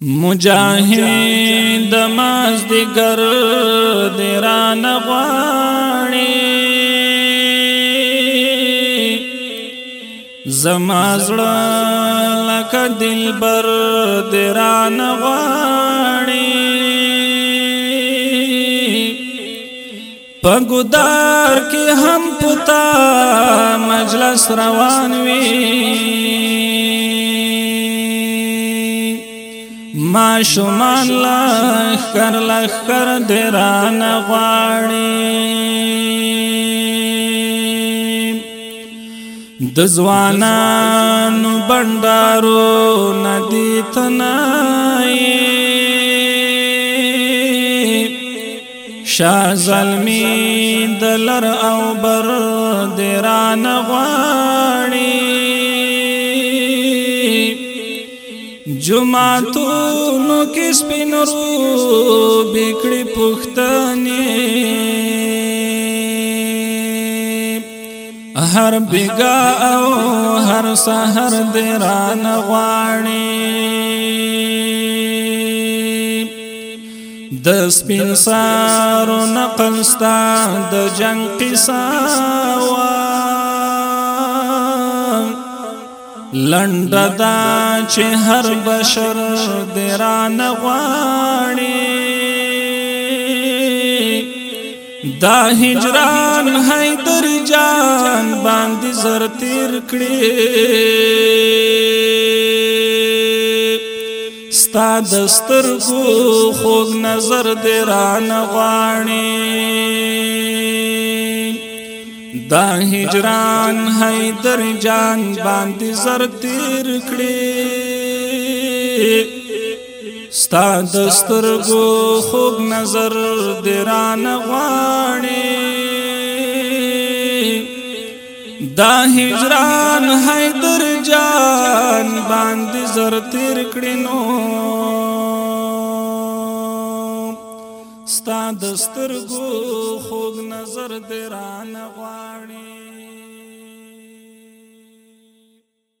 مجاهد دماز دیگر دیران غواړي زما زړه لکه دلبر دیران غواړي پګودار کې هم پتا مجلس روان وي ما شومان لخ کر لخ کر دران غواړي د ځوانانو بندارو ندی تنای شاه زلمی دلر او بر دران غواړي جمعتونو کې سپین رو بکړي پښتني هر بګا او هر سحر دران غواړي د سپین سارو نقل ستا د جنگ قصه لند دا چې هر بشر دران غواړي دا هجران هیدر جان باندې زر تیر کړي ستا دستر کو خوږ نظر دران غواړي دا هجران حیدر جان باندې زر تیر کړي ستا دسترګو خوب نظر دران غواړي دا هجران حیدر جان باندې زر تیر کړي نو ستا د سترګو خوږ نظر دې رانه غواړي